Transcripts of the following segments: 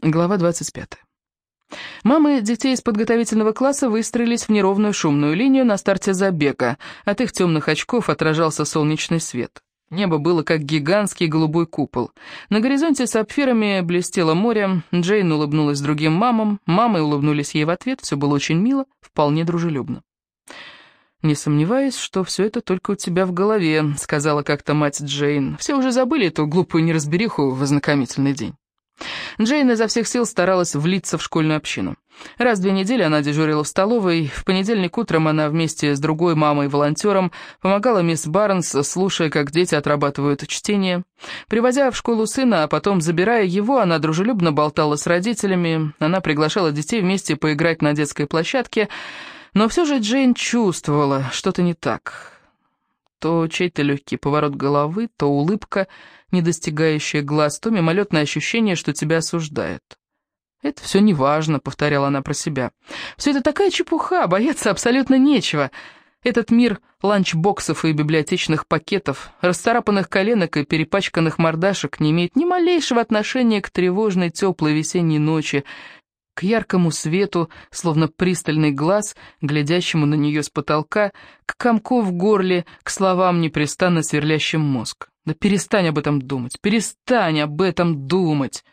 Глава 25. Мамы детей из подготовительного класса выстроились в неровную шумную линию на старте забега. От их темных очков отражался солнечный свет. Небо было как гигантский голубой купол. На горизонте сапфирами блестело море. Джейн улыбнулась другим мамам. Мамы улыбнулись ей в ответ. Все было очень мило, вполне дружелюбно. «Не сомневаюсь, что все это только у тебя в голове», — сказала как-то мать Джейн. «Все уже забыли эту глупую неразбериху в ознакомительный день». Джейн изо всех сил старалась влиться в школьную общину. Раз в две недели она дежурила в столовой, в понедельник утром она вместе с другой мамой-волонтером помогала мисс Барнс, слушая, как дети отрабатывают чтение. Привозя в школу сына, а потом забирая его, она дружелюбно болтала с родителями, она приглашала детей вместе поиграть на детской площадке, но все же Джейн чувствовала, что-то не так. То чей-то легкий поворот головы, то улыбка — не достигающее глаз, то мимолетное ощущение, что тебя осуждают. «Это все неважно», — повторяла она про себя. «Все это такая чепуха, бояться абсолютно нечего. Этот мир ланчбоксов и библиотечных пакетов, расцарапанных коленок и перепачканных мордашек не имеет ни малейшего отношения к тревожной теплой весенней ночи, к яркому свету, словно пристальный глаз, глядящему на нее с потолка, к комку в горле, к словам, непрестанно сверлящим мозг. Да перестань об этом думать, перестань об этом думать.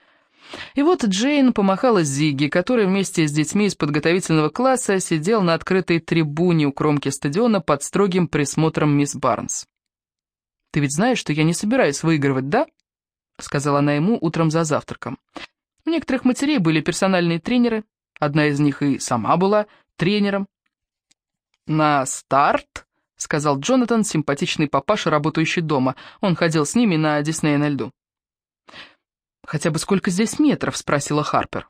И вот Джейн помахала Зиги, который вместе с детьми из подготовительного класса сидел на открытой трибуне у кромки стадиона под строгим присмотром мисс Барнс. «Ты ведь знаешь, что я не собираюсь выигрывать, да?» — сказала она ему утром за завтраком. У некоторых матерей были персональные тренеры, одна из них и сама была тренером. «На старт!» — сказал Джонатан, симпатичный папаша, работающий дома. Он ходил с ними на Диснея на льду. «Хотя бы сколько здесь метров?» — спросила Харпер.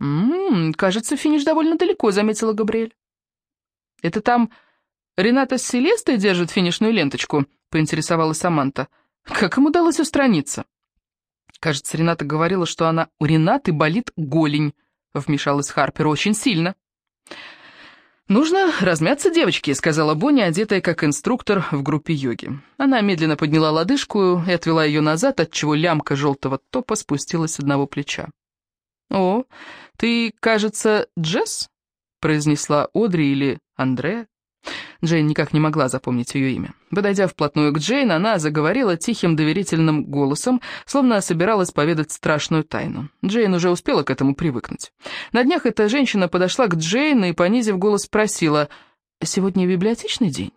«М-м, кажется, финиш довольно далеко», — заметила Габриэль. «Это там Рената с Селестой держит финишную ленточку?» — поинтересовалась Саманта. «Как им удалось устраниться?» «Кажется, Рената говорила, что она у Ренаты болит голень», — вмешалась Харпер, — «очень сильно». «Нужно размяться, девочки», — сказала Бонни, одетая как инструктор в группе йоги. Она медленно подняла лодыжку и отвела ее назад, отчего лямка желтого топа спустилась с одного плеча. «О, ты, кажется, Джесс?» — произнесла Одри или Андреа. Джейн никак не могла запомнить ее имя. Подойдя вплотную к Джейн, она заговорила тихим доверительным голосом, словно собиралась поведать страшную тайну. Джейн уже успела к этому привыкнуть. На днях эта женщина подошла к Джейн и, понизив голос, спросила, «Сегодня библиотечный день?»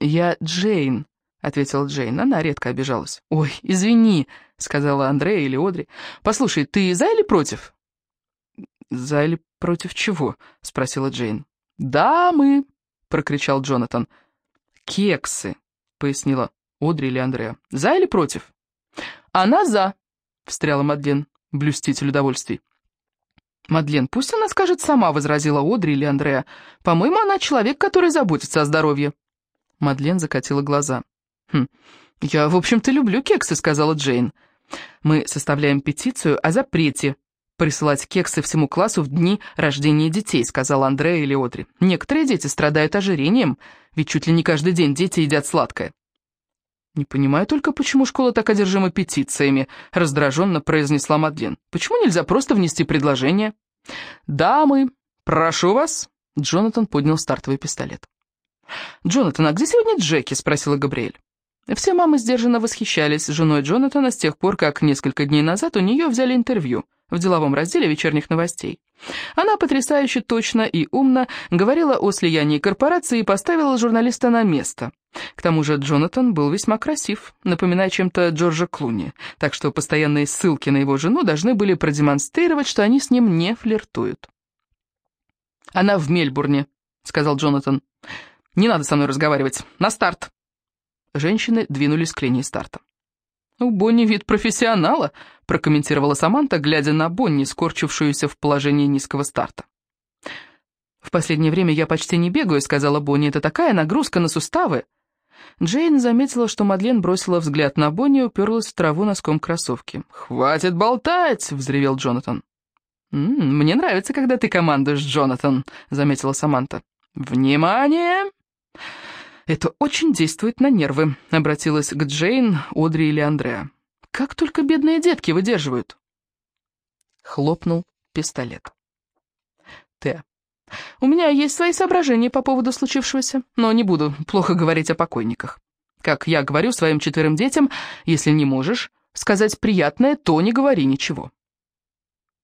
«Я Джейн», — ответила Джейн. Она редко обижалась. «Ой, извини», — сказала Андрея или Одри. «Послушай, ты за или против?» «За или против чего?» — спросила Джейн. «Да, мы», прокричал Джонатан. «Кексы», — пояснила Одри или Андреа. «За или против?» «Она за», — встряла Мадлен, блюститель удовольствий. «Мадлен, пусть она скажет сама», — возразила Одри или Андреа. «По-моему, она человек, который заботится о здоровье». Мадлен закатила глаза. «Хм, я, в общем-то, люблю кексы», — сказала Джейн. «Мы составляем петицию о запрете присылать кексы всему классу в дни рождения детей», — сказала Андрея или Одри. «Некоторые дети страдают ожирением, ведь чуть ли не каждый день дети едят сладкое». «Не понимаю только, почему школа так одержима петициями», — раздраженно произнесла Мадлен. «Почему нельзя просто внести предложение?» «Дамы, прошу вас!» Джонатан поднял стартовый пистолет. «Джонатан, а где сегодня Джеки?» — спросила Габриэль. Все мамы сдержанно восхищались женой Джонатана с тех пор, как несколько дней назад у нее взяли интервью в деловом разделе вечерних новостей. Она потрясающе точно и умно говорила о слиянии корпорации и поставила журналиста на место. К тому же Джонатан был весьма красив, напоминая чем-то Джорджа Клуни, так что постоянные ссылки на его жену должны были продемонстрировать, что они с ним не флиртуют. «Она в Мельбурне», — сказал Джонатан. «Не надо со мной разговаривать. На старт!» Женщины двинулись к линии старта. «У Бонни вид профессионала», — прокомментировала Саманта, глядя на Бонни, скорчившуюся в положении низкого старта. «В последнее время я почти не бегаю», — сказала Бонни. «Это такая нагрузка на суставы». Джейн заметила, что Мадлен бросила взгляд на Бонни и уперлась в траву носком кроссовки. «Хватит болтать!» — взревел Джонатан. «М -м, «Мне нравится, когда ты командуешь, Джонатан», — заметила Саманта. «Внимание!» «Это очень действует на нервы», — обратилась к Джейн, Одри или Андреа. «Как только бедные детки выдерживают». Хлопнул пистолет. Т. У меня есть свои соображения по поводу случившегося, но не буду плохо говорить о покойниках. Как я говорю своим четверым детям, если не можешь сказать приятное, то не говори ничего.